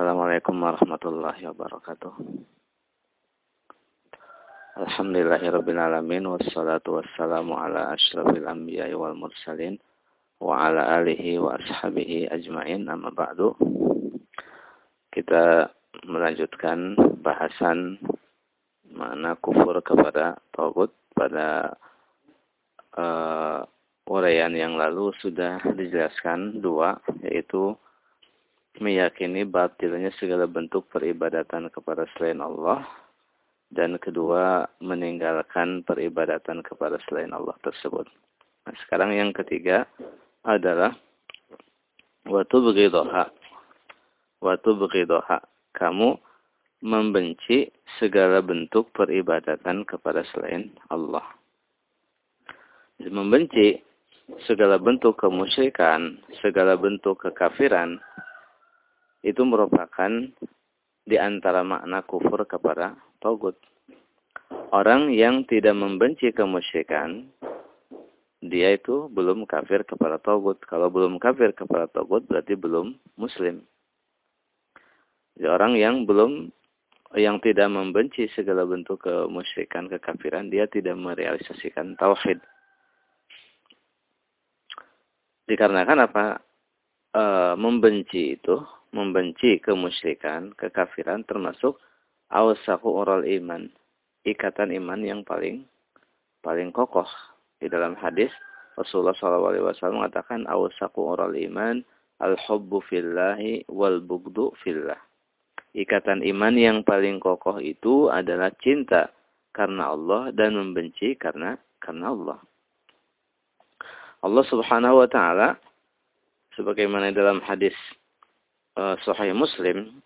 Assalamualaikum warahmatullahi wabarakatuh. Alhamdulillahirrabbilalamin Wassalatu wassalamu ala ashrafil anbiya wal mursalin Wa ala alihi wa ashabihi ajmain Amma ba'du Kita melanjutkan bahasan Mana kufur kepada Taugut pada uh, uraian yang lalu sudah dijelaskan dua Yaitu meyakini batilnya segala bentuk peribadatan kepada selain Allah dan kedua meninggalkan peribadatan kepada selain Allah tersebut. Nah, sekarang yang ketiga adalah waktu begidoha. Waktu begidoha. Kamu membenci segala bentuk peribadatan kepada selain Allah. Membenci segala bentuk kemusyrikan, segala bentuk kekafiran, itu merupakan di antara makna kufur kepada Togut. Orang yang tidak membenci kemusyrikan, dia itu belum kafir kepada Togut. Kalau belum kafir kepada Togut, berarti belum Muslim. Jadi orang yang belum, yang tidak membenci segala bentuk kemusyrikan, kekafiran, dia tidak merealisasikan Tauhid. Dikarenakan apa? E, membenci itu membenci kemusyrikan, kekafiran termasuk awsaku oral iman, ikatan iman yang paling paling kokoh. Di dalam hadis Rasulullah SAW mengatakan awsaku oral iman al-hubbu fillahi wal bugdu fillah. Ikatan iman yang paling kokoh itu adalah cinta karena Allah dan membenci karena karena Allah. Allah Subhanahu wa taala sebagaimana dalam hadis uh, Sahih Muslim,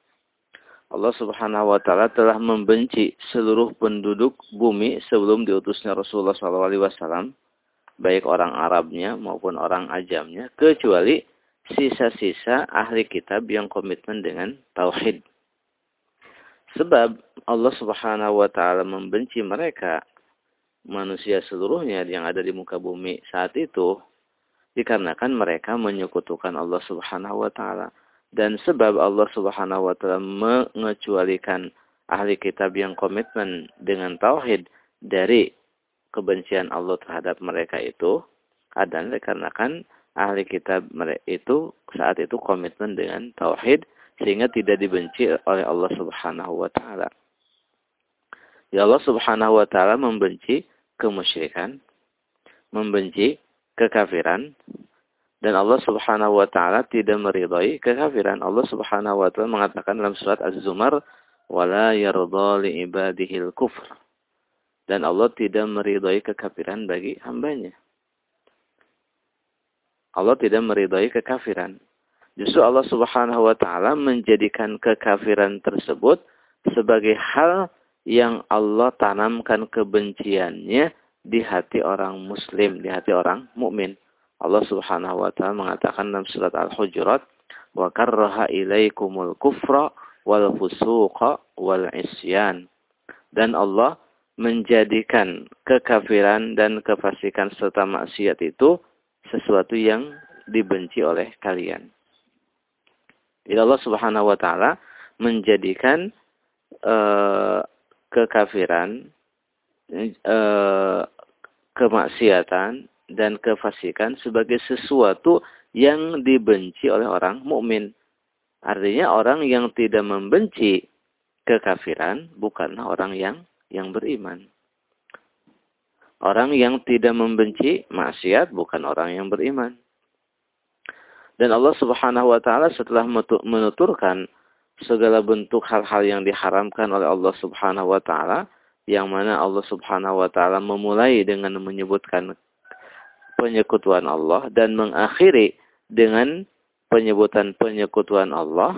Allah Subhanahu wa taala telah membenci seluruh penduduk bumi sebelum diutusnya Rasulullah SAW, baik orang Arabnya maupun orang ajamnya, kecuali sisa-sisa ahli kitab yang komitmen dengan tauhid. Sebab Allah Subhanahu wa taala membenci mereka manusia seluruhnya yang ada di muka bumi saat itu dikarenakan mereka menyekutukan Allah Subhanahu wa taala dan sebab Allah Subhanahu wa taala mengecualikan ahli kitab yang komitmen dengan tauhid dari kebencian Allah terhadap mereka itu adalah dikarenakan ahli kitab mereka itu saat itu komitmen dengan tauhid sehingga tidak dibenci oleh Allah Subhanahu wa taala. Ya Allah Subhanahu wa taala membenci kemusyrikan, membenci kekafiran, dan Allah Subhanahu wa taala tidak meridhai kekafiran. Allah Subhanahu wa taala mengatakan dalam surat Az-Zumar, "Wala yardha li ibadihi kufr Dan Allah tidak meridhai kekafiran bagi hambanya. Allah tidak meridhai kekafiran. Justru Allah Subhanahu wa taala menjadikan kekafiran tersebut sebagai hal yang Allah tanamkan kebenciannya di hati orang muslim, di hati orang mukmin. Allah Subhanahu wa taala mengatakan dalam surat Al-Hujurat, "Wa karraha ilaikumul kufra wal fusuqa wal isyan." Dan Allah menjadikan kekafiran dan kefasikan serta maksiat itu sesuatu yang dibenci oleh kalian. Jadi Allah Subhanahu wa taala menjadikan uh, kekafiran uh, kemaksiatan dan kefasikan sebagai sesuatu yang dibenci oleh orang mukmin. Artinya orang yang tidak membenci kekafiran bukanlah orang yang yang beriman. Orang yang tidak membenci maksiat bukan orang yang beriman. Dan Allah Subhanahu wa taala setelah menuturkan segala bentuk hal-hal yang diharamkan oleh Allah Subhanahu wa taala yang mana Allah Subhanahu wa taala memulai dengan menyebutkan penyekutuan Allah dan mengakhiri dengan penyebutan penyekutuan Allah.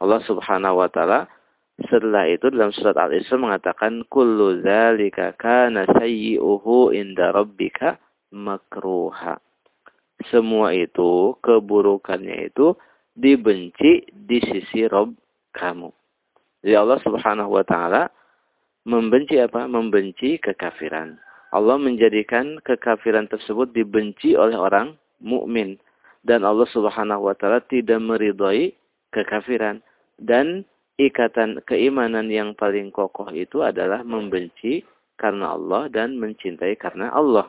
Allah Subhanahu wa taala setelah itu dalam surat Al-Isra mengatakan kullu dzalika kana sayyi'uhu inda rabbika makruha. Semua itu keburukannya itu dibenci di sisi Rob kamu. Jadi Allah Subhanahu wa taala membenci apa? Membenci kekafiran. Allah menjadikan kekafiran tersebut dibenci oleh orang mukmin dan Allah Subhanahu wa taala tidak meridhai kekafiran. dan ikatan keimanan yang paling kokoh itu adalah membenci karena Allah dan mencintai karena Allah.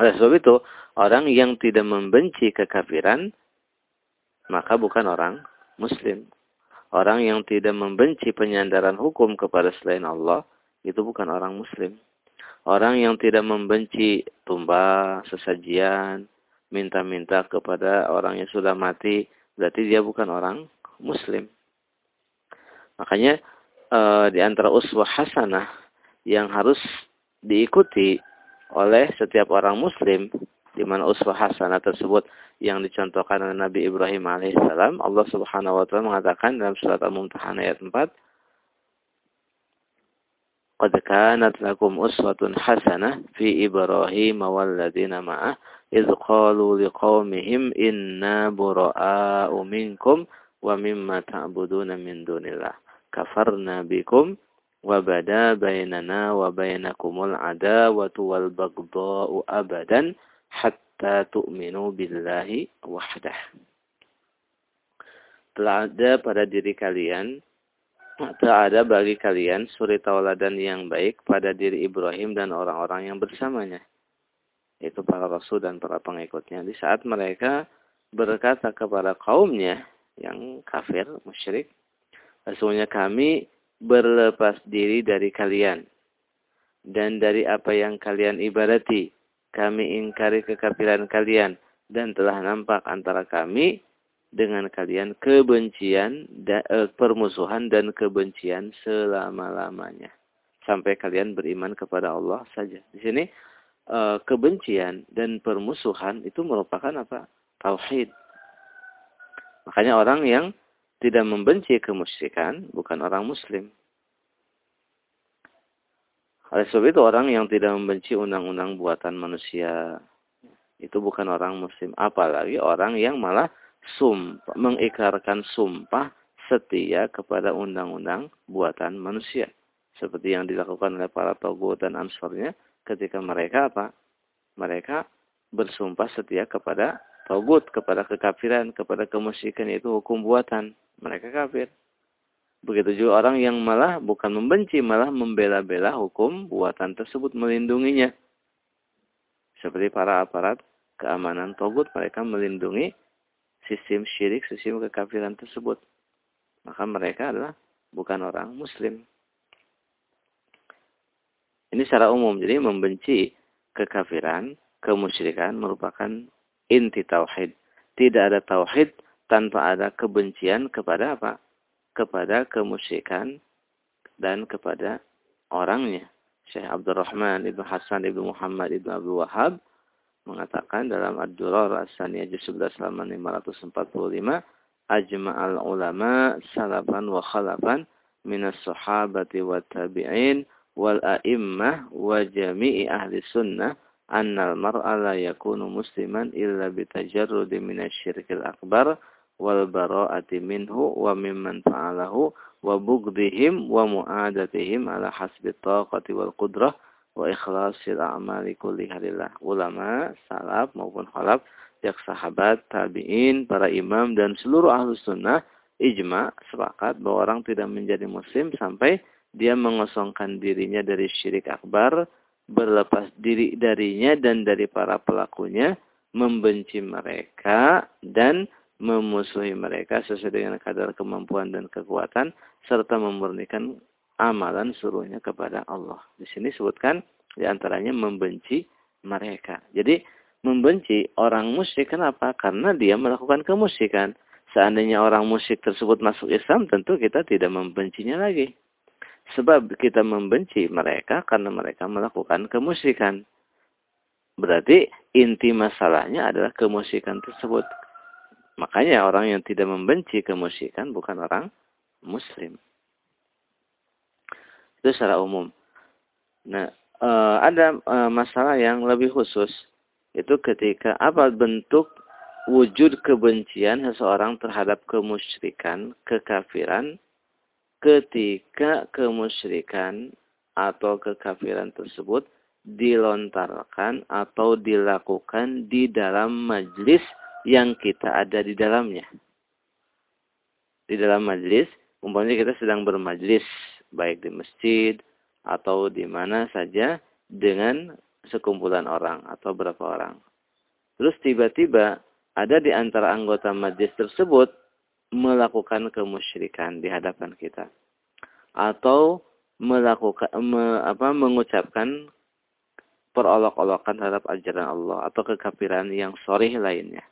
Oleh sebab itu, orang yang tidak membenci kekafiran, maka bukan orang muslim. Orang yang tidak membenci penyandaran hukum kepada selain Allah, itu bukan orang muslim. Orang yang tidak membenci tumbang, sesajian, minta-minta kepada orang yang sudah mati, berarti dia bukan orang muslim. Makanya e, di antara uswah hasanah yang harus diikuti oleh setiap orang muslim di mana uswah hasanah tersebut yang dicontohkan oleh Nabi Ibrahim alaihissalam. Allah Subhanahu wa taala mengatakan dalam surat Al-Mumtahanah ayat 4 Qad kanat lakum uswatun hasanah fi Ibrahim walladzina ma'ah idh qalu liqaumihim inna bura'a'u minkum wa mimma ta'buduna min dunillah. Kafarna bikum wa bada bainana wa bainakumul adawatu wal baghdha'u abadan hatta tu'minu billahi wahdah telah ada pada diri kalian tak ada bagi kalian suri tauladan yang baik pada diri Ibrahim dan orang-orang yang bersamanya. Itu para rasul dan para pengikutnya. Di saat mereka berkata kepada kaumnya yang kafir, musyrik, Sesungguhnya kami berlepas diri dari kalian. Dan dari apa yang kalian ibadati. Kami ingkari kekafiran kalian. Dan telah nampak antara kami dengan kalian kebencian, da, e, permusuhan dan kebencian selama-lamanya. Sampai kalian beriman kepada Allah saja. Di sini e, kebencian dan permusuhan itu merupakan apa? Tauhid. Makanya orang yang tidak membenci kemusyrikan bukan orang muslim. Oleh sebab itu orang yang tidak membenci undang-undang buatan manusia itu bukan orang muslim. Apalagi orang yang malah sumpah, mengikarkan sumpah setia kepada undang-undang buatan manusia. Seperti yang dilakukan oleh para togut dan ansornya ketika mereka apa? Mereka bersumpah setia kepada togut, kepada kekafiran, kepada kemusyrikan itu hukum buatan. Mereka kafir. Begitu juga orang yang malah bukan membenci, malah membela-bela hukum buatan tersebut, melindunginya. Seperti para aparat keamanan togut, mereka melindungi sistem syirik, sistem kekafiran tersebut. Maka mereka adalah bukan orang muslim. Ini secara umum. Jadi membenci kekafiran, kemusyrikan merupakan inti tauhid. Tidak ada tauhid tanpa ada kebencian kepada apa? Kepada kemusyrikan dan kepada orangnya. Syekh Abdurrahman Ibn Hasan Ibn Muhammad Ibn Abdul Wahab mengatakan dalam Ad-Durar As-Saniyah juz 11 halaman 545 ajma'al ulama salafan wa khalafan minas sahabati wa tabi'in wal a'immah wa jami'i ahli sunnah annal mar'a la yakunu musliman illa bitajarrudi minasyirkil akbar wal bara'ati minhu wa mimman fa'alahu wa bughdihim wa mu'adatihim ala hasbi taqati wal qudrah wa ikhlasil a'mali kulliha lillah. Ulama, salaf maupun khalaf, jak sahabat, tabi'in, para imam dan seluruh ahlu sunnah ijma sepakat bahwa orang tidak menjadi muslim sampai dia mengosongkan dirinya dari syirik akbar, berlepas diri darinya dan dari para pelakunya, membenci mereka dan memusuhi mereka sesuai dengan kadar kemampuan dan kekuatan serta memurnikan amalan suruhnya kepada Allah. Di sini sebutkan di antaranya membenci mereka. Jadi membenci orang musyrik kenapa? Karena dia melakukan kemusyrikan. Seandainya orang musyrik tersebut masuk Islam, tentu kita tidak membencinya lagi. Sebab kita membenci mereka karena mereka melakukan kemusyrikan. Berarti inti masalahnya adalah kemusyrikan tersebut. Makanya orang yang tidak membenci kemusyrikan bukan orang muslim. Itu secara umum. Nah, e, ada e, masalah yang lebih khusus. Itu ketika apa bentuk wujud kebencian seseorang terhadap kemusyrikan, kekafiran, ketika kemusyrikan atau kekafiran tersebut dilontarkan atau dilakukan di dalam majlis yang kita ada di dalamnya. di dalam majlis, umpamanya kita sedang bermajlis, baik di masjid atau di mana saja dengan sekumpulan orang atau berapa orang. Terus tiba-tiba ada di antara anggota majlis tersebut melakukan kemusyrikan di hadapan kita. Atau melakukan me, apa mengucapkan perolok-olokan terhadap ajaran Allah atau kekafiran yang sorih lainnya.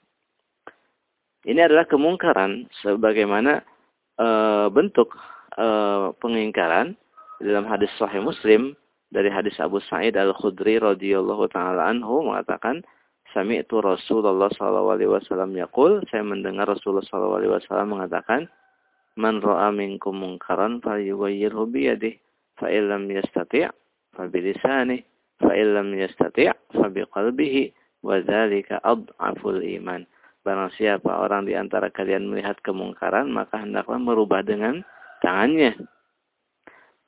Ini adalah kemungkaran sebagaimana e, bentuk e, pengingkaran dalam hadis Sahih Muslim dari hadis Abu Sa'id Al-Khudri radhiyallahu taala anhu mengatakan Sami'tu Rasulullah sallallahu alaihi wasallam yaqul. Saya mendengar Rasulullah sallallahu alaihi wasallam mengatakan Man ra'a minkum munkaran falyughayyirhu bi yadihi fa illam yastati' fa bi fa illam yastati' fa bi qalbihi wa dzalika adhaful iman Barang siapa orang di antara kalian melihat kemungkaran, maka hendaklah merubah dengan tangannya.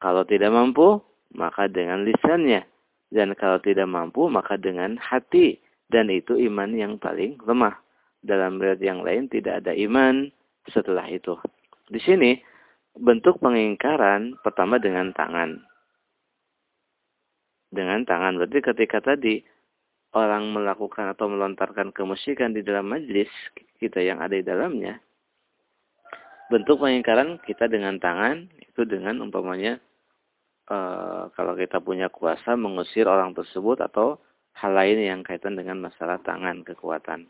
Kalau tidak mampu, maka dengan lisannya. Dan kalau tidak mampu, maka dengan hati. Dan itu iman yang paling lemah. Dalam riwayat yang lain tidak ada iman setelah itu. Di sini bentuk pengingkaran pertama dengan tangan. Dengan tangan berarti ketika tadi orang melakukan atau melontarkan kemusyrikan di dalam majlis kita yang ada di dalamnya, bentuk pengingkaran kita dengan tangan itu dengan umpamanya e, kalau kita punya kuasa mengusir orang tersebut atau hal lain yang kaitan dengan masalah tangan kekuatan.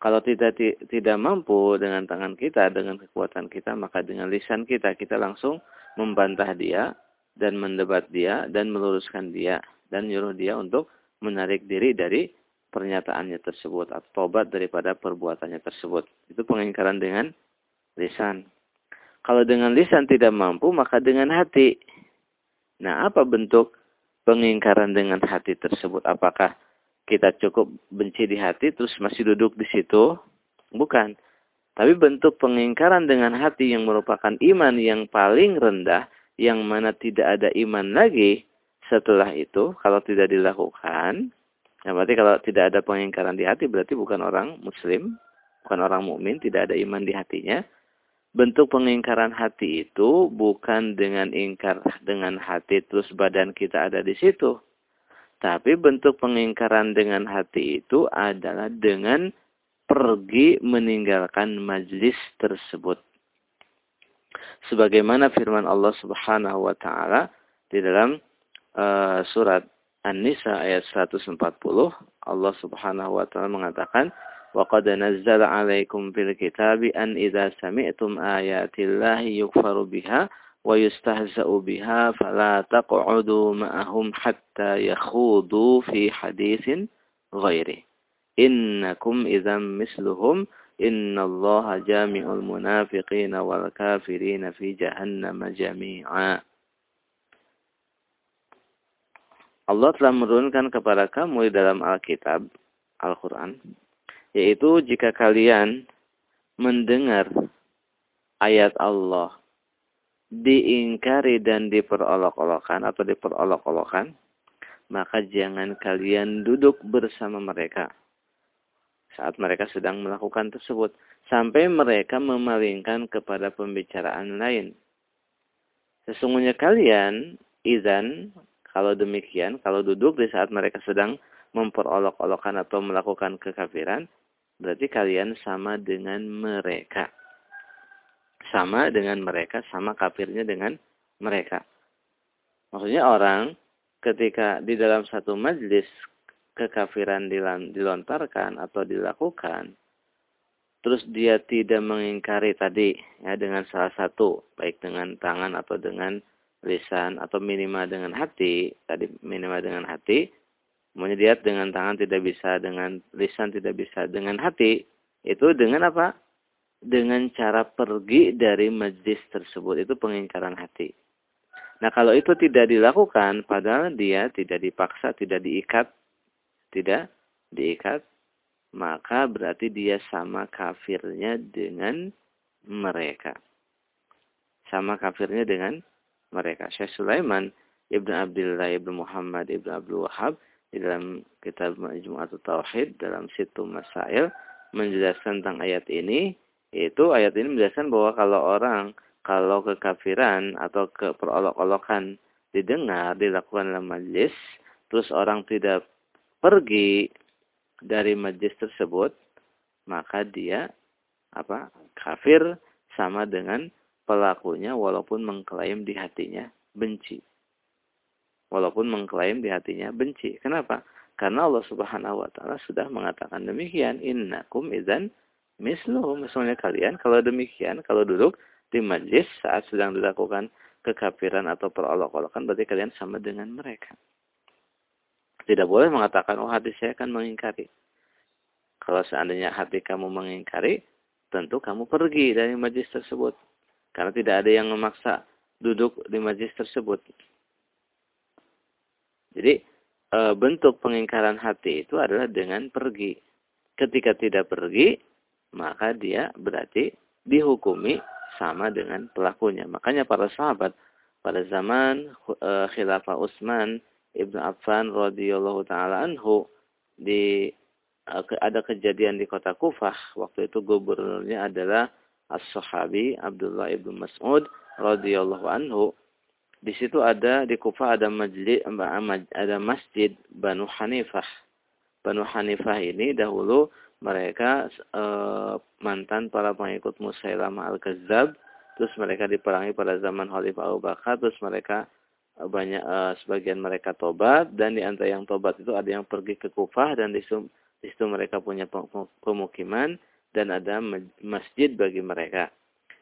Kalau tidak tidak mampu dengan tangan kita dengan kekuatan kita maka dengan lisan kita kita langsung membantah dia dan mendebat dia dan meluruskan dia dan nyuruh dia untuk menarik diri dari pernyataannya tersebut atau tobat daripada perbuatannya tersebut. Itu pengingkaran dengan lisan. Kalau dengan lisan tidak mampu, maka dengan hati. Nah, apa bentuk pengingkaran dengan hati tersebut? Apakah kita cukup benci di hati terus masih duduk di situ? Bukan. Tapi bentuk pengingkaran dengan hati yang merupakan iman yang paling rendah, yang mana tidak ada iman lagi, setelah itu, kalau tidak dilakukan, ya berarti kalau tidak ada pengingkaran di hati, berarti bukan orang muslim, bukan orang mukmin, tidak ada iman di hatinya. Bentuk pengingkaran hati itu bukan dengan ingkar dengan hati terus badan kita ada di situ. Tapi bentuk pengingkaran dengan hati itu adalah dengan pergi meninggalkan majlis tersebut. Sebagaimana firman Allah Subhanahu wa taala di dalam uh, surat An-Nisa ayat 140 Allah Subhanahu wa taala mengatakan wa qad nazzala 'alaikum fil kitabi an idza sami'tum ayatillahi yukfaru biha wa yustahza'u biha fala taq'udu ma'ahum hatta yakhudu fi haditsin ghairi innakum idzan misluhum innallaha jami'ul munafiqina wal kafirina fi jahannam jami'a Allah telah menurunkan kepada kamu di dalam Alkitab, Al-Quran, yaitu jika kalian mendengar ayat Allah diingkari dan diperolok-olokan atau diperolok-olokan, maka jangan kalian duduk bersama mereka saat mereka sedang melakukan tersebut sampai mereka memalingkan kepada pembicaraan lain. Sesungguhnya kalian izan kalau demikian, kalau duduk di saat mereka sedang memperolok-olokkan atau melakukan kekafiran, berarti kalian sama dengan mereka. Sama dengan mereka, sama kafirnya dengan mereka. Maksudnya orang ketika di dalam satu majlis kekafiran dilontarkan atau dilakukan, terus dia tidak mengingkari tadi ya dengan salah satu, baik dengan tangan atau dengan lisan atau minimal dengan hati, tadi minimal dengan hati, maunya dengan tangan tidak bisa, dengan lisan tidak bisa, dengan hati, itu dengan apa? Dengan cara pergi dari majlis tersebut, itu pengingkaran hati. Nah kalau itu tidak dilakukan, padahal dia tidak dipaksa, tidak diikat, tidak diikat, maka berarti dia sama kafirnya dengan mereka. Sama kafirnya dengan mereka. Syekh Sulaiman Ibn Abdullah Ibn Muhammad Ibn Abdul Wahab di dalam kitab Majmu'atul Tauhid dalam situ Masail menjelaskan tentang ayat ini Itu ayat ini menjelaskan bahwa kalau orang kalau kekafiran atau keperolok-olokan didengar dilakukan dalam majlis, terus orang tidak pergi dari majlis tersebut, maka dia apa kafir sama dengan pelakunya walaupun mengklaim di hatinya benci. Walaupun mengklaim di hatinya benci. Kenapa? Karena Allah Subhanahu wa taala sudah mengatakan demikian, innakum idzan misluhum. Misalnya kalian kalau demikian, kalau duduk di majlis saat sedang dilakukan kekafiran atau perolok-olokan berarti kalian sama dengan mereka. Tidak boleh mengatakan, oh hati saya akan mengingkari. Kalau seandainya hati kamu mengingkari, tentu kamu pergi dari majlis tersebut. Karena tidak ada yang memaksa duduk di majlis tersebut. Jadi e, bentuk pengingkaran hati itu adalah dengan pergi. Ketika tidak pergi, maka dia berarti dihukumi sama dengan pelakunya. Makanya para sahabat pada zaman e, Khilafah Utsman Ibnu Affan radhiyallahu taala anhu di e, ada kejadian di kota Kufah waktu itu gubernurnya adalah As-Sahabi Abdullah ibnu Mas'ud radhiyallahu anhu. Di situ ada di Kufah ada majlis ada masjid Banu Hanifah. Banu Hanifah ini dahulu mereka e, mantan para pengikut Musailamah Al-Kadzab, terus mereka diperangi pada zaman Khalifah Abu Bakar, terus mereka e, banyak e, sebagian mereka tobat. Dan di antara yang tobat itu ada yang pergi ke Kufah dan di situ, di situ mereka punya pemukiman dan ada masjid bagi mereka.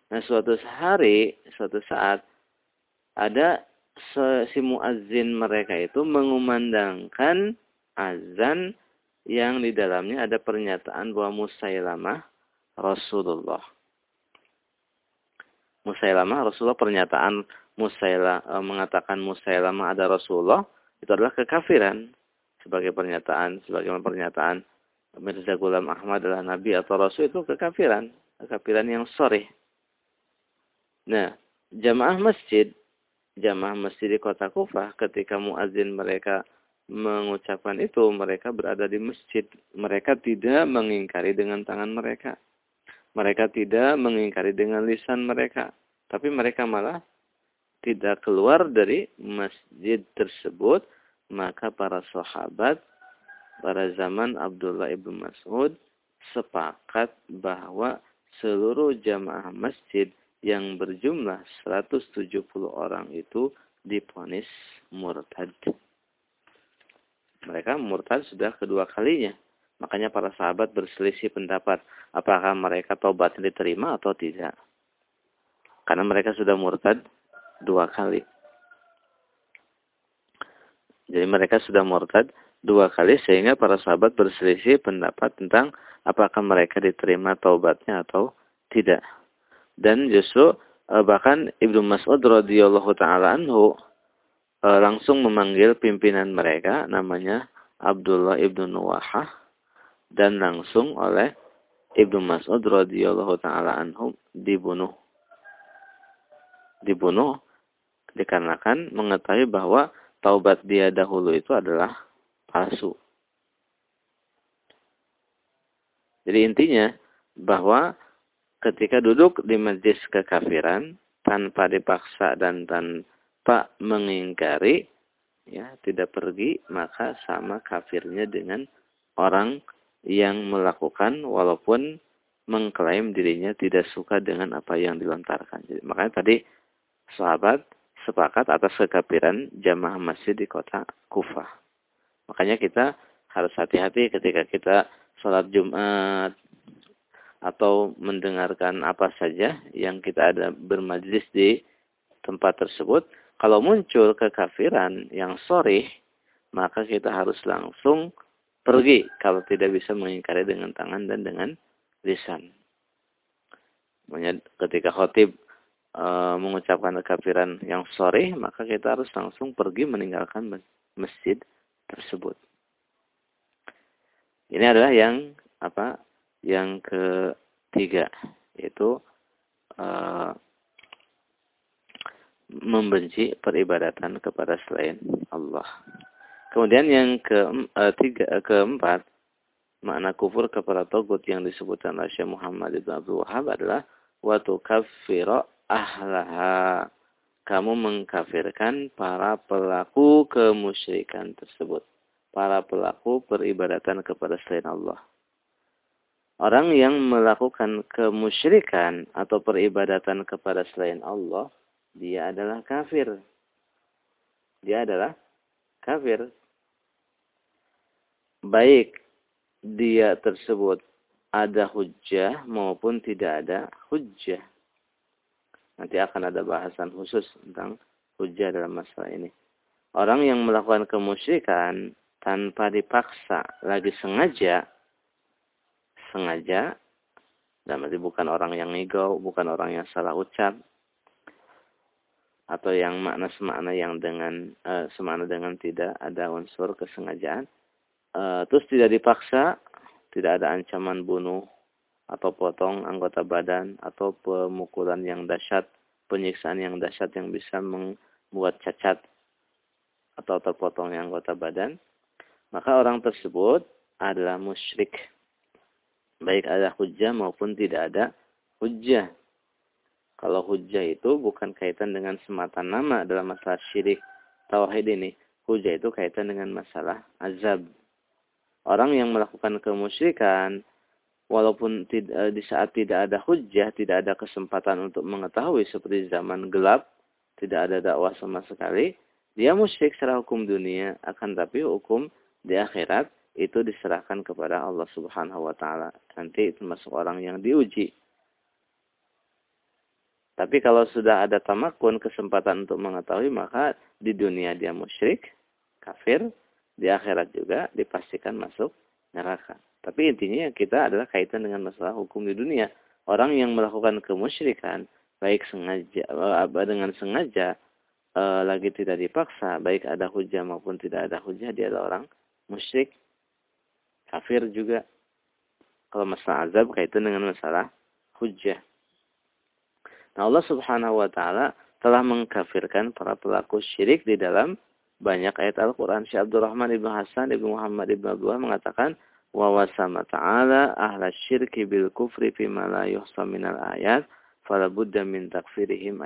Nah, suatu hari, suatu saat ada si muazzin mereka itu mengumandangkan azan yang di dalamnya ada pernyataan bahwa Musailamah Rasulullah. Musailamah Rasulullah pernyataan Musaila e, mengatakan Musailamah ada Rasulullah itu adalah kekafiran sebagai pernyataan sebagai pernyataan Mirza Ghulam Ahmad adalah nabi atau rasul itu kekafiran, kekafiran yang sorry. Nah, jamaah masjid jamaah masjid di kota Kufah ketika muazin mereka mengucapkan itu mereka berada di masjid. Mereka tidak mengingkari dengan tangan mereka. Mereka tidak mengingkari dengan lisan mereka. Tapi mereka malah tidak keluar dari masjid tersebut. Maka para sahabat pada zaman Abdullah ibnu Mas'ud sepakat bahwa seluruh jamaah masjid yang berjumlah 170 orang itu diponis murtad. Mereka murtad sudah kedua kalinya. Makanya para sahabat berselisih pendapat apakah mereka tobat diterima atau tidak. Karena mereka sudah murtad dua kali. Jadi mereka sudah murtad dua kali sehingga para sahabat berselisih pendapat tentang apakah mereka diterima taubatnya atau tidak. Dan justru uh, bahkan Ibnu Mas'ud radhiyallahu taala anhu uh, langsung memanggil pimpinan mereka namanya Abdullah Ibnu Nuwahah dan langsung oleh Ibnu Mas'ud radhiyallahu taala anhu dibunuh. Dibunuh dikarenakan mengetahui bahwa taubat dia dahulu itu adalah palsu. Jadi intinya bahwa ketika duduk di majlis kekafiran tanpa dipaksa dan tanpa mengingkari ya tidak pergi maka sama kafirnya dengan orang yang melakukan walaupun mengklaim dirinya tidak suka dengan apa yang dilontarkan. Jadi, makanya tadi sahabat sepakat atas kekafiran jamaah masjid di kota Kufah. Makanya kita harus hati-hati ketika kita sholat Jumat, atau mendengarkan apa saja yang kita ada bermajlis di tempat tersebut, kalau muncul kekafiran yang sorry, maka kita harus langsung pergi kalau tidak bisa mengingkari dengan tangan dan dengan lisan. Ketika khotib e, mengucapkan kekafiran yang sorry, maka kita harus langsung pergi meninggalkan masjid tersebut. Ini adalah yang apa yang ketiga yaitu uh, membenci peribadatan kepada selain Allah. Kemudian yang ke uh, tiga uh, keempat makna kufur kepada togut yang disebutkan oleh Syekh Muhammad Ibn Abdul Wahab adalah watu kafiro ahlaha. Kamu mengkafirkan para pelaku kemusyrikan tersebut. Para pelaku peribadatan kepada selain Allah. Orang yang melakukan kemusyrikan atau peribadatan kepada selain Allah, dia adalah kafir. Dia adalah kafir. Baik dia tersebut ada hujjah maupun tidak ada hujjah. Nanti akan ada bahasan khusus tentang hujjah dalam masalah ini. Orang yang melakukan kemusyrikan tanpa dipaksa, lagi sengaja, sengaja, dan berarti bukan orang yang ngigau, bukan orang yang salah ucap, atau yang makna semakna yang dengan uh, semakna dengan tidak ada unsur kesengajaan, uh, terus tidak dipaksa, tidak ada ancaman bunuh atau potong anggota badan atau pemukulan yang dahsyat, penyiksaan yang dahsyat yang bisa membuat cacat atau terpotongnya anggota badan, maka orang tersebut adalah musyrik. Baik ada hujah maupun tidak ada hujah. Kalau hujah itu bukan kaitan dengan semata nama dalam masalah syirik tauhid ini. Hujah itu kaitan dengan masalah azab. Orang yang melakukan kemusyrikan, walaupun tidak, di saat tidak ada hujah, tidak ada kesempatan untuk mengetahui seperti zaman gelap, tidak ada dakwah sama sekali, dia musyrik secara hukum dunia, akan tapi hukum di akhirat itu diserahkan kepada Allah Subhanahu wa taala. Nanti termasuk orang yang diuji. Tapi kalau sudah ada tamakun kesempatan untuk mengetahui maka di dunia dia musyrik, kafir, di akhirat juga dipastikan masuk neraka. Tapi intinya kita adalah kaitan dengan masalah hukum di dunia. Orang yang melakukan kemusyrikan baik sengaja eh, dengan sengaja eh, lagi tidak dipaksa, baik ada hujah maupun tidak ada hujah dia adalah orang musyrik, kafir juga. Kalau masalah azab kaitan dengan masalah hujah. Nah Allah subhanahu wa ta'ala telah mengkafirkan para pelaku syirik di dalam banyak ayat Al-Quran. Syekh Abdul Rahman Ibn Hasan Ibn Muhammad Ibn Abdullah mengatakan, wa wasama ta'ala ahla syirki bil kufri fima la yuhsa minal ayat falabudda min takfirihim.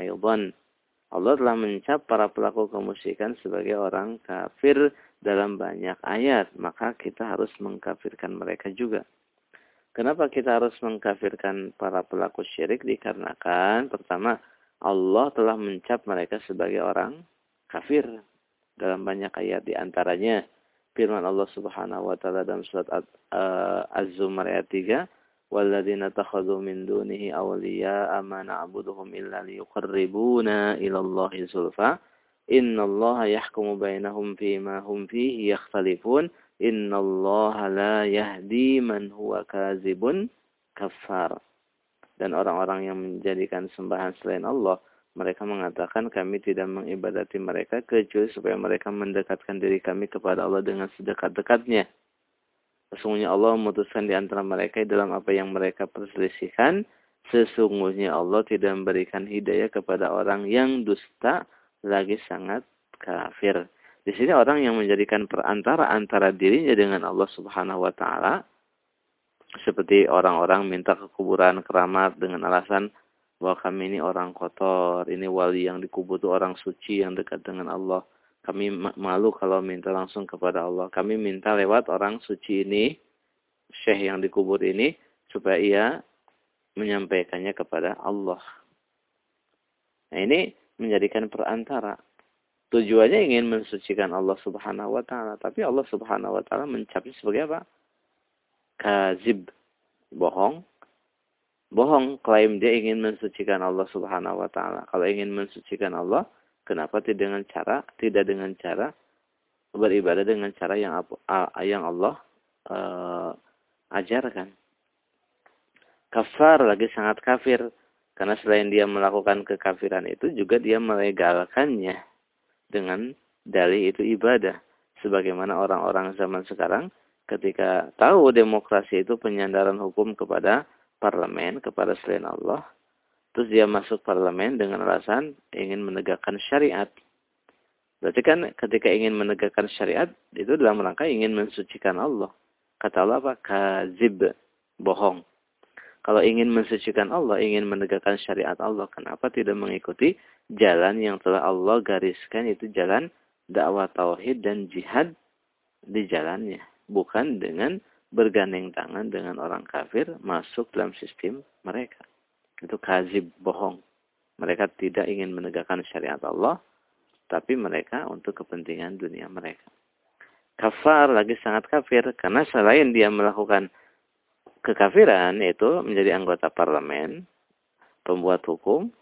Allah telah mencap para pelaku kemusyrikan sebagai orang kafir dalam banyak ayat. Maka kita harus mengkafirkan mereka juga. Kenapa kita harus mengkafirkan para pelaku syirik? Dikarenakan pertama Allah telah mencap mereka sebagai orang kafir dalam banyak ayat di antaranya firman Allah Subhanahu wa taala dalam surat uh, Az-Zumar ayat 3 walladzina takhadhu min dunihi awliya ma na'buduhum illa liyuqarribuna ila Allahi zulfa innallaha yahkumu bainahum fima hum fihi yakhtalifun Allah la yahdi man huwa kazibun kafar. Dan orang-orang yang menjadikan sembahan selain Allah, mereka mengatakan kami tidak mengibadati mereka kecuali supaya mereka mendekatkan diri kami kepada Allah dengan sedekat-dekatnya. Sesungguhnya Allah memutuskan di antara mereka dalam apa yang mereka perselisihkan. Sesungguhnya Allah tidak memberikan hidayah kepada orang yang dusta lagi sangat kafir. Di sini orang yang menjadikan perantara antara dirinya dengan Allah Subhanahu wa taala seperti orang-orang minta ke kuburan keramat dengan alasan bahwa kami ini orang kotor, ini wali yang dikubur itu orang suci yang dekat dengan Allah. Kami malu kalau minta langsung kepada Allah. Kami minta lewat orang suci ini, syekh yang dikubur ini, supaya ia menyampaikannya kepada Allah. Nah ini menjadikan perantara tujuannya ingin mensucikan Allah Subhanahu wa taala, tapi Allah Subhanahu wa taala mencapnya sebagai apa? Kazib, bohong. Bohong klaim dia ingin mensucikan Allah Subhanahu wa taala. Kalau ingin mensucikan Allah, kenapa tidak dengan cara tidak dengan cara beribadah dengan cara yang yang Allah uh, ajarkan? Kafar lagi sangat kafir karena selain dia melakukan kekafiran itu juga dia melegalkannya dengan dalih itu ibadah. Sebagaimana orang-orang zaman sekarang ketika tahu demokrasi itu penyandaran hukum kepada parlemen, kepada selain Allah, terus dia masuk parlemen dengan alasan ingin menegakkan syariat. Berarti kan ketika ingin menegakkan syariat itu dalam rangka ingin mensucikan Allah. Kata Allah apa? Kazib. Bohong. Kalau ingin mensucikan Allah, ingin menegakkan syariat Allah, kenapa tidak mengikuti jalan yang telah Allah gariskan itu jalan dakwah tauhid dan jihad di jalannya. Bukan dengan bergandeng tangan dengan orang kafir masuk dalam sistem mereka. Itu kazib, bohong. Mereka tidak ingin menegakkan syariat Allah, tapi mereka untuk kepentingan dunia mereka. Kafar lagi sangat kafir, karena selain dia melakukan kekafiran yaitu menjadi anggota parlemen, pembuat hukum,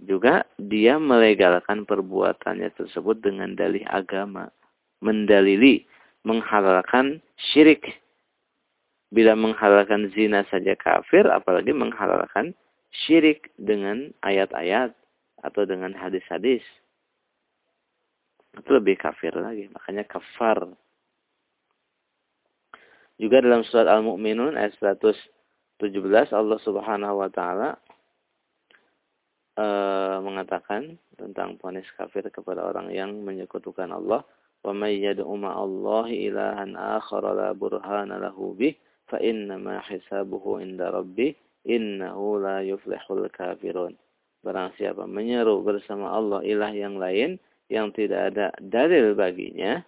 juga dia melegalkan perbuatannya tersebut dengan dalih agama, mendalili, menghalalkan syirik. Bila menghalalkan zina saja kafir, apalagi menghalalkan syirik dengan ayat-ayat atau dengan hadis-hadis. Itu lebih kafir lagi. Makanya kafar juga dalam surat Al-Mu'minun ayat 117 Allah Subhanahu wa taala e, mengatakan tentang ponis kafir kepada orang yang menyekutukan Allah wa may yad'u ma'allahi ilahan akhara la burhana lahu bih ma hisabuhu inda rabbih innahu la yuflihul kafirun barang siapa menyeru bersama Allah ilah yang lain yang tidak ada dalil baginya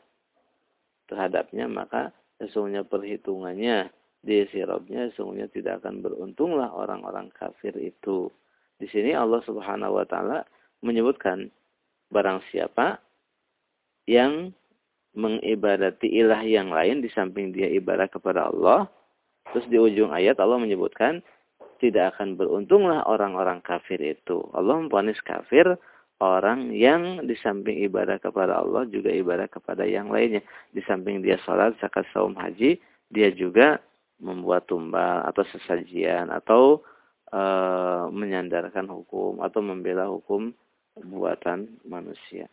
terhadapnya maka sesungguhnya perhitungannya di sirabnya sesungguhnya tidak akan beruntunglah orang-orang kafir itu. Di sini Allah Subhanahu wa taala menyebutkan barang siapa yang mengibadati ilah yang lain di samping dia ibadah kepada Allah. Terus di ujung ayat Allah menyebutkan tidak akan beruntunglah orang-orang kafir itu. Allah memponis kafir orang yang di samping ibadah kepada Allah juga ibadah kepada yang lainnya. Di samping dia sholat, zakat, saum, haji, dia juga membuat tumbal atau sesajian atau e, menyandarkan hukum atau membela hukum buatan manusia.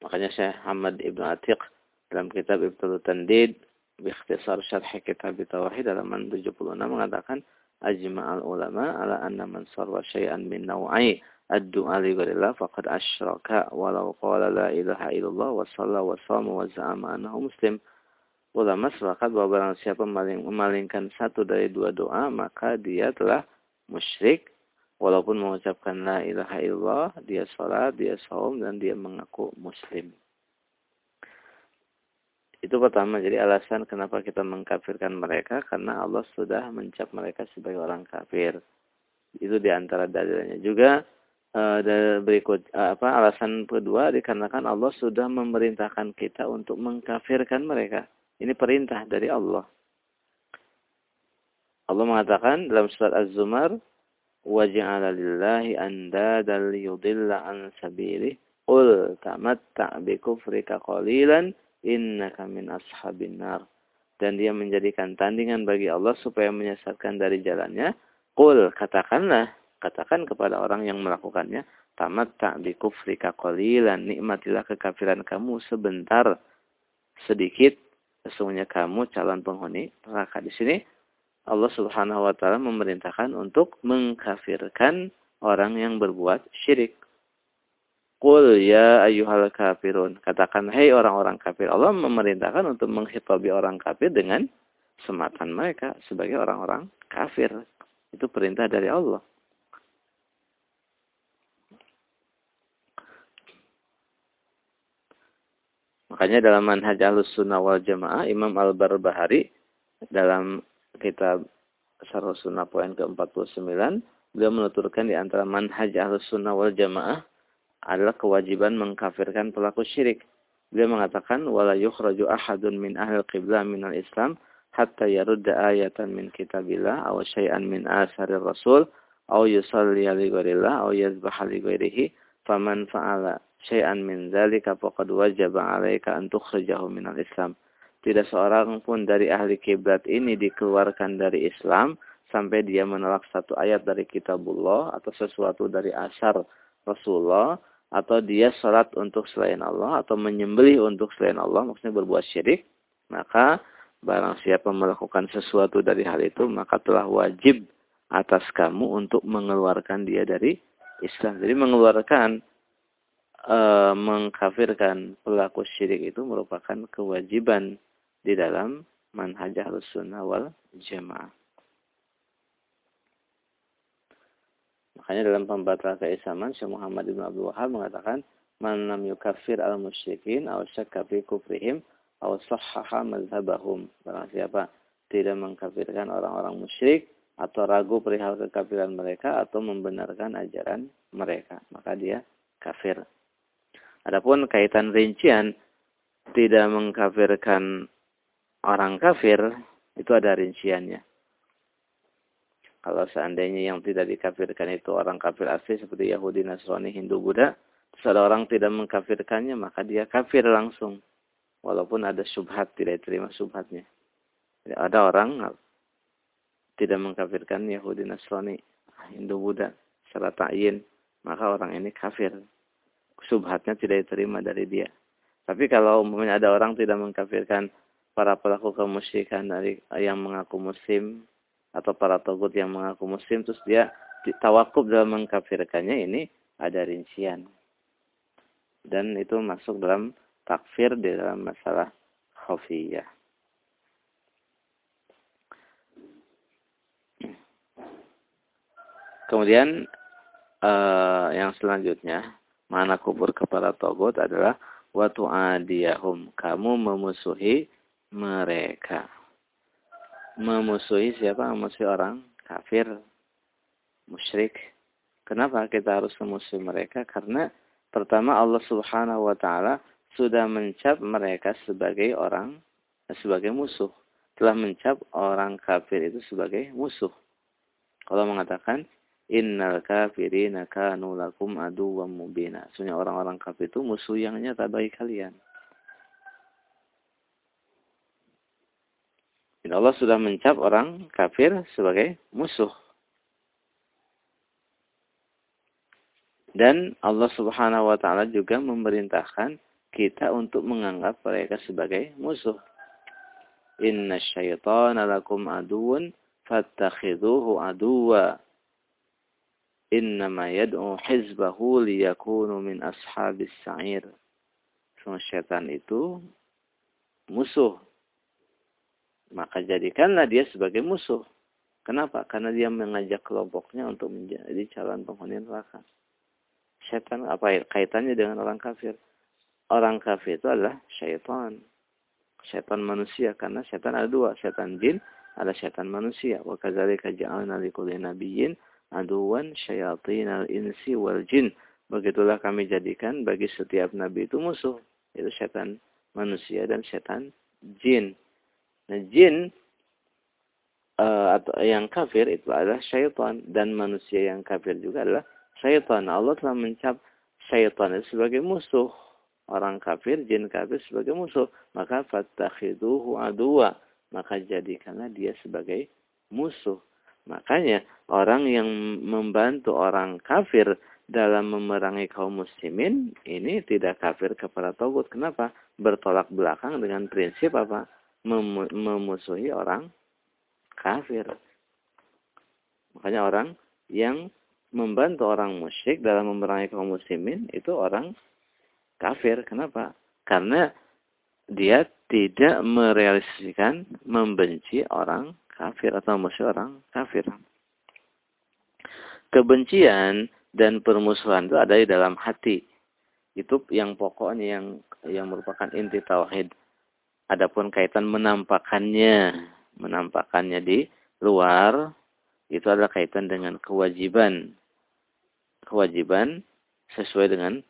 Makanya Syekh Ahmad Ibn Atiq dalam kitab Ibtul Tandid Bikhtisar Syarh Kitab Tauhid halaman 76 mengatakan ajma'al ulama ala anna man sarwa syai'an min naw'i ad-du'a li ghairillah faqad asyraka walau qala la ilaha illallah wa shalla wa shama wa za'ama annahu muslim. Ulama sepakat bahwa barang siapa memaling, memalingkan satu dari dua doa maka dia telah musyrik walaupun mengucapkan la ilaha illallah, dia salat, dia saum dan dia mengaku muslim. Itu pertama, jadi alasan kenapa kita mengkafirkan mereka karena Allah sudah mencap mereka sebagai orang kafir. Itu diantara dalilnya. Juga uh, berikut uh, apa alasan kedua dikarenakan Allah sudah memerintahkan kita untuk mengkafirkan mereka. Ini perintah dari Allah. Allah mengatakan dalam surat Az-Zumar, وَجَعَلَ لِلَّهِ أَنْدَادًا لِيُضِلَّ عَنْ سَبِيلِهِ قُلْ تَمَتَّعْ بِكُفْرِكَ قَلِيلًا innaka min ashabin nar. Dan dia menjadikan tandingan bagi Allah supaya menyesatkan dari jalannya. Qul, katakanlah, katakan kepada orang yang melakukannya, tamat tak bi kufrika qalilan, nikmatilah kekafiran kamu sebentar, sedikit, sesungguhnya kamu calon penghuni neraka. Di sini Allah Subhanahu wa taala memerintahkan untuk mengkafirkan orang yang berbuat syirik. Qul ya ayyuhal kafirun. Katakan, hei orang-orang kafir. Allah memerintahkan untuk menghitabi orang kafir dengan sematan mereka sebagai orang-orang kafir. Itu perintah dari Allah. Makanya dalam manhaj ahlus sunnah wal jamaah, Imam Al-Barbahari dalam kitab Sarah Sunnah poin ke-49, beliau menuturkan di antara manhaj ahlus sunnah wal jamaah, adalah kewajiban mengkafirkan pelaku syirik. Beliau mengatakan wala yukhraju ahadun min ahli qiblah min al-Islam hatta yarudda ayatan min kitabillah aw syai'an min asarir rasul aw yusalli li ghairillah aw yazbaha li ghairihi faman fa'ala syai'an min dzalika faqad wajaba 'alaika an tukhrijahu min al-Islam. Tidak seorang pun dari ahli kiblat ini dikeluarkan dari Islam sampai dia menolak satu ayat dari kitabullah atau sesuatu dari asar Rasulullah atau dia sholat untuk selain Allah atau menyembelih untuk selain Allah maksudnya berbuat syirik maka barang siapa melakukan sesuatu dari hal itu maka telah wajib atas kamu untuk mengeluarkan dia dari Islam jadi mengeluarkan e, mengkafirkan pelaku syirik itu merupakan kewajiban di dalam manhaj sunnah wal jamaah. Makanya dalam pembatal keislaman Syekh Muhammad bin Abdul Wahab mengatakan man lam yukafir al musyrikin aw fi kufrihim aw sahhaha mazhabahum. Barang siapa tidak mengkafirkan orang-orang musyrik atau ragu perihal kekafiran mereka atau membenarkan ajaran mereka, maka dia kafir. Adapun kaitan rincian tidak mengkafirkan orang kafir itu ada rinciannya. Kalau seandainya yang tidak dikafirkan itu orang kafir asli seperti Yahudi, Nasrani, Hindu, Buddha, terus orang tidak mengkafirkannya, maka dia kafir langsung. Walaupun ada subhat, tidak diterima subhatnya. Jadi ada orang tidak mengkafirkan Yahudi, Nasrani, Hindu, Buddha, secara ta'yin, maka orang ini kafir. Subhatnya tidak diterima dari dia. Tapi kalau umpamanya ada orang tidak mengkafirkan para pelaku kemusyrikan dari yang mengaku muslim atau para togut yang mengaku muslim terus dia tawakub dalam mengkafirkannya ini ada rincian. Dan itu masuk dalam takfir di dalam masalah khafiyah. Kemudian uh, yang selanjutnya mana kubur kepada togut adalah watu adiyahum kamu memusuhi mereka memusuhi siapa? Memusuhi orang kafir, musyrik. Kenapa kita harus memusuhi mereka? Karena pertama Allah Subhanahu wa taala sudah mencap mereka sebagai orang sebagai musuh. Telah mencap orang kafir itu sebagai musuh. Kalau mengatakan innal kafirina kanu lakum aduwwam mubina. Sebenarnya orang-orang kafir itu musuh yang nyata bagi kalian. Dan Allah sudah mencap orang kafir sebagai musuh. Dan Allah subhanahu wa ta'ala juga memerintahkan kita untuk menganggap mereka sebagai musuh. Inna syaitana lakum aduun fattakhiduhu aduwa. Innama yad'u hizbahu liyakunu min ashabis sa'ir. Semua syaitan itu musuh maka jadikanlah dia sebagai musuh. Kenapa? Karena dia mengajak kelompoknya untuk menjadi calon penghuni neraka. Setan apa kaitannya dengan orang kafir? Orang kafir itu adalah syaitan. Syaitan manusia karena syaitan ada dua, syaitan jin, ada syaitan manusia. Wa kadzalika ja'alna likulli nabiyyin aduwan al insi wal jin. Begitulah kami jadikan bagi setiap nabi itu musuh. Itu syaitan manusia dan syaitan jin. Nah, jin uh, atau yang kafir itu adalah syaitan dan manusia yang kafir juga adalah syaitan. Allah telah mencap syaitan itu sebagai musuh. Orang kafir, jin kafir sebagai musuh. Maka fattakhiduhu adua. Maka jadikanlah dia sebagai musuh. Makanya orang yang membantu orang kafir dalam memerangi kaum muslimin ini tidak kafir kepada Togut. Kenapa? Bertolak belakang dengan prinsip apa? Mem memusuhi orang kafir. Makanya orang yang membantu orang musyrik dalam memerangi kaum muslimin itu orang kafir. Kenapa? Karena dia tidak merealisasikan membenci orang kafir atau musuh orang kafir. Kebencian dan permusuhan itu ada di dalam hati. Itu yang pokoknya yang yang merupakan inti tauhid. Adapun kaitan menampakkannya, menampakkannya di luar, itu adalah kaitan dengan kewajiban. Kewajiban sesuai dengan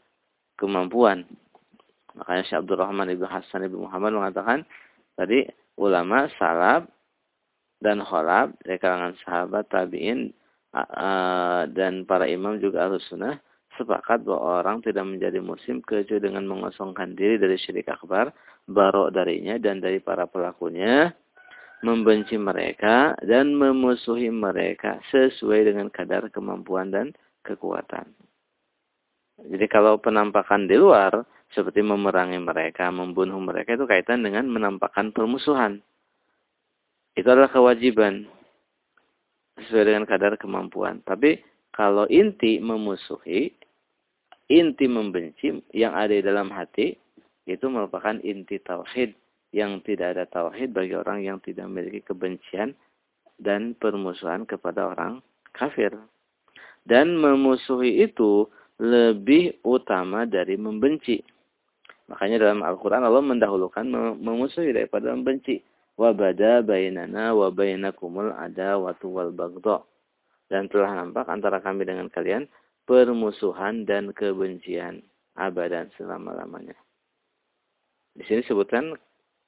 kemampuan. Makanya Syekh Abdul Rahman Ibn Hasan Ibn Muhammad mengatakan, tadi ulama salaf dan kholab dari sahabat tabi'in dan para imam juga harus sunnah sepakat bahwa orang tidak menjadi muslim kecuali dengan mengosongkan diri dari syirik akbar, barok darinya dan dari para pelakunya, membenci mereka dan memusuhi mereka sesuai dengan kadar kemampuan dan kekuatan. Jadi kalau penampakan di luar seperti memerangi mereka, membunuh mereka itu kaitan dengan menampakkan permusuhan. Itu adalah kewajiban sesuai dengan kadar kemampuan. Tapi kalau inti memusuhi inti membenci yang ada di dalam hati itu merupakan inti tauhid yang tidak ada tauhid bagi orang yang tidak memiliki kebencian dan permusuhan kepada orang kafir. Dan memusuhi itu lebih utama dari membenci. Makanya dalam Al-Quran Allah mendahulukan memusuhi daripada membenci. Wabada bainana wa bainakumul adawatu wal bagdo. Dan telah nampak antara kami dengan kalian permusuhan dan kebencian abadan selama-lamanya. Di sini sebutkan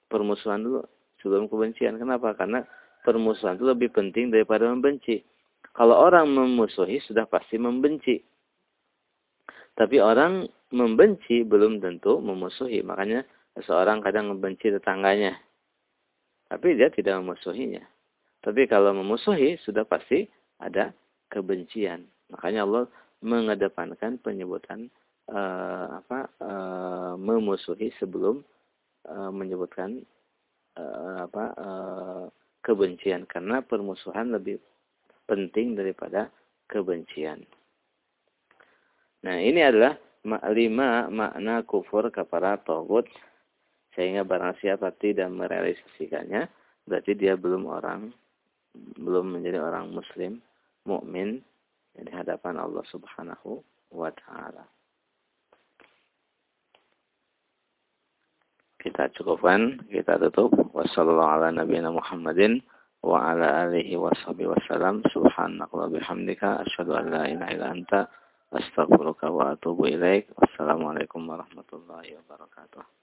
permusuhan dulu sebelum kebencian. Kenapa? Karena permusuhan itu lebih penting daripada membenci. Kalau orang memusuhi sudah pasti membenci. Tapi orang membenci belum tentu memusuhi. Makanya seseorang kadang membenci tetangganya. Tapi dia tidak memusuhinya. Tapi kalau memusuhi sudah pasti ada kebencian. Makanya Allah mengedepankan penyebutan uh, apa uh, memusuhi sebelum uh, menyebutkan uh, apa uh, kebencian karena permusuhan lebih penting daripada kebencian. Nah, ini adalah lima makna kufur kepada togut. Sehingga barang siapa tidak merealisasikannya, berarti dia belum orang, belum menjadi orang muslim, mukmin di hadapan Allah subhanahu wa ta'ala. Kita cukupkan, kita tutup. Wassalamualaikum warahmatullahi wa ala alihi wasallam. Bihamdika. Asyadu an la ilaha illa anta. Astaghfiruka wa atubu ilaik. Wassalamualaikum warahmatullahi wabarakatuh.